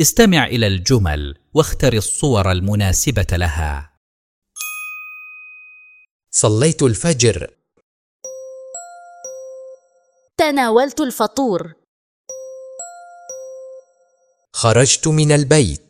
استمع إلى الجمل واختر الصور المناسبة لها. صليت الفجر. تناولت الفطور. خرجت من البيت.